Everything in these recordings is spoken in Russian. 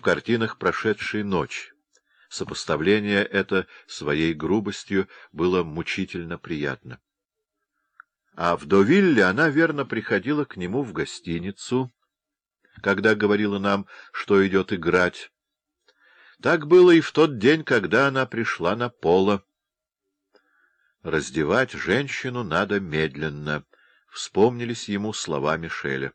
в картинах прошедшей ночи. Сопоставление это своей грубостью было мучительно приятно. А в Довилле она верно приходила к нему в гостиницу, когда говорила нам, что идет играть. Так было и в тот день, когда она пришла на поло. Раздевать женщину надо медленно, вспомнились ему слова Мишеля.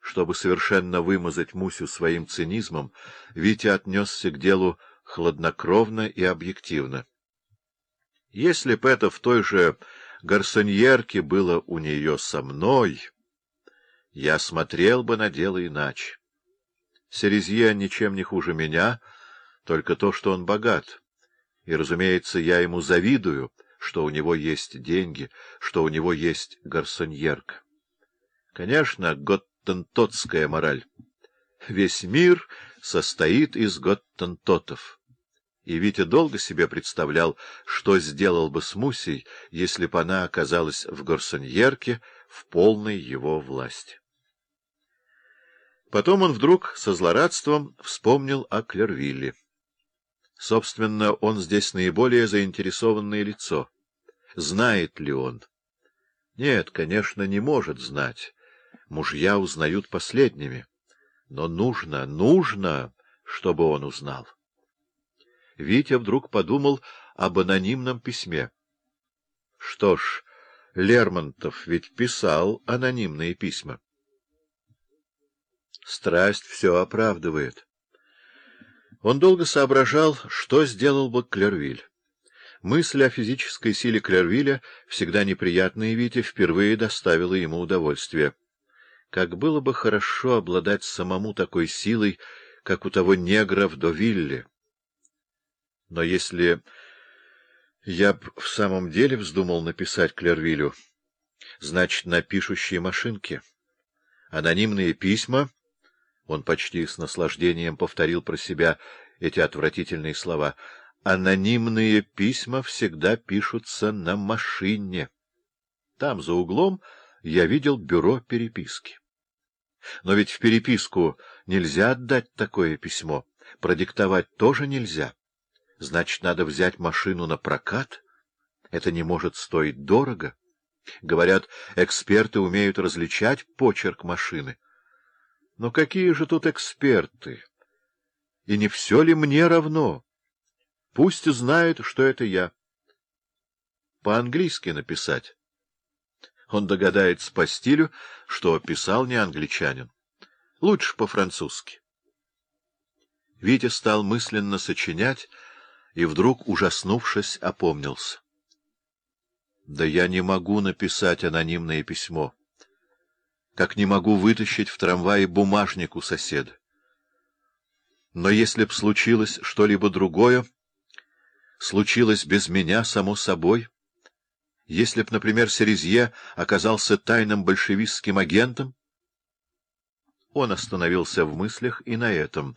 Чтобы совершенно вымазать Мусю своим цинизмом, Витя отнесся к делу хладнокровно и объективно. Если б это в той же гарсоньерке было у нее со мной, я смотрел бы на дело иначе. Серезье ничем не хуже меня, только то, что он богат. И, разумеется, я ему завидую, что у него есть деньги, что у него есть гарсоньерка. Конечно, год готтентотская мораль. Весь мир состоит из готтентотов. И Витя долго себе представлял, что сделал бы с Мусей, если бы она оказалась в Горсоньерке в полной его власти. Потом он вдруг со злорадством вспомнил о Клервилле. Собственно, он здесь наиболее заинтересованное лицо. Знает ли он? Нет, конечно, не может знать мужья узнают последними. Но нужно, нужно, чтобы он узнал. Витя вдруг подумал об анонимном письме. Что ж, Лермонтов ведь писал анонимные письма. Страсть все оправдывает. Он долго соображал, что сделал бы Клервиль. Мысль о физической силе Клервиля, всегда неприятная Вите, впервые доставила ему удовольствие. Как было бы хорошо обладать самому такой силой, как у того негра в Довилле. Но если я б в самом деле вздумал написать Клервилю, значит, на пишущей машинке. Анонимные письма... Он почти с наслаждением повторил про себя эти отвратительные слова. Анонимные письма всегда пишутся на машине. Там, за углом, я видел бюро переписки. Но ведь в переписку нельзя отдать такое письмо, продиктовать тоже нельзя. Значит, надо взять машину на прокат. Это не может стоить дорого. Говорят, эксперты умеют различать почерк машины. Но какие же тут эксперты? И не все ли мне равно? Пусть знают, что это я. По-английски написать он догадается по стилю, что писал не англичанин. Лучше по-французски. Витя стал мысленно сочинять и вдруг, ужаснувшись, опомнился. Да я не могу написать анонимное письмо, как не могу вытащить в трамвае бумажник у соседа. Но если б случилось что-либо другое, случилось без меня, само собой... Если б, например, Серезье оказался тайным большевистским агентом? Он остановился в мыслях и на этом.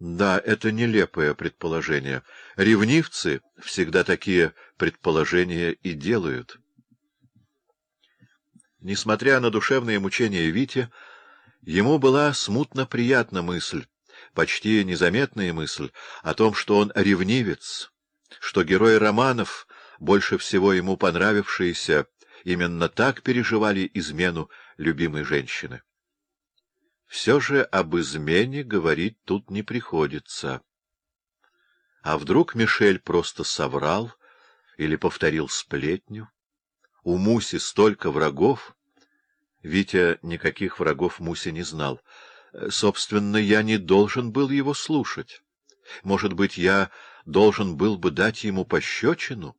Да, это нелепое предположение. Ревнивцы всегда такие предположения и делают. Несмотря на душевные мучения Вити, ему была смутно приятна мысль, почти незаметная мысль, о том, что он ревнивец, что герой романов — больше всего ему понравившиеся, именно так переживали измену любимой женщины. Все же об измене говорить тут не приходится. А вдруг Мишель просто соврал или повторил сплетню? У Муси столько врагов. Витя никаких врагов Муси не знал. Собственно, я не должен был его слушать. Может быть, я должен был бы дать ему пощечину?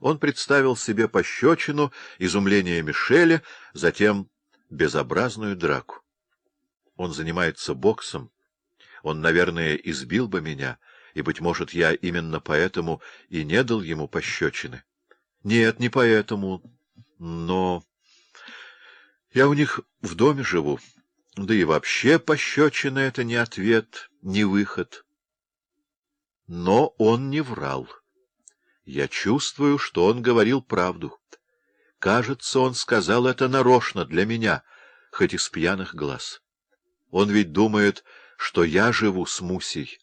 Он представил себе пощечину, изумление Мишеля, затем безобразную драку. Он занимается боксом. Он, наверное, избил бы меня, и, быть может, я именно поэтому и не дал ему пощечины. Нет, не поэтому, но... Я у них в доме живу, да и вообще пощечина — это не ответ, не выход. Но он не врал. Я чувствую, что он говорил правду. Кажется, он сказал это нарочно для меня, хоть из пьяных глаз. Он ведь думает, что я живу с Мусей.